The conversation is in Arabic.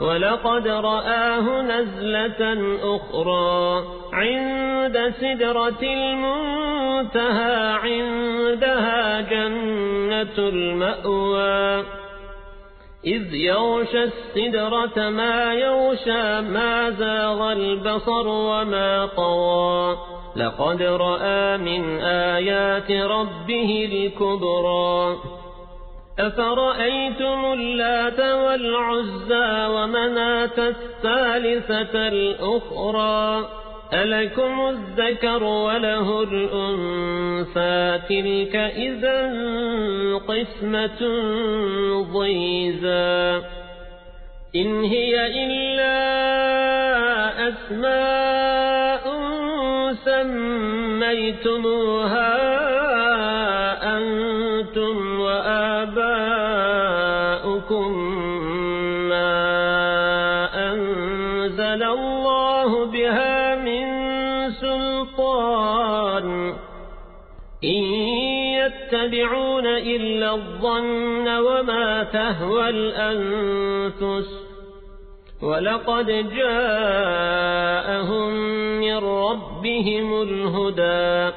ولقد رآه نزلة أخرى عند سدرة المنتهى عندها جنة المأوى. إذ يغشى السدرة ما يغشى ما زاغ البصر وما طوى لقد رأى من آيات ربه الكبرى. أفرأيتم اللات والعزى ومنات الثالثة الأخرى؟ ألكم الذكر وله الأنثى؟ تلك إذا قسمة ضيزى. إن هي إلا أسماء سميتموها أنتم وآباؤكم ما أنزل الله بها من سلطان. إن يتبعون إلا الظن وما تهوى الأنفس. ولقد جاءهم من ربهم الهدى.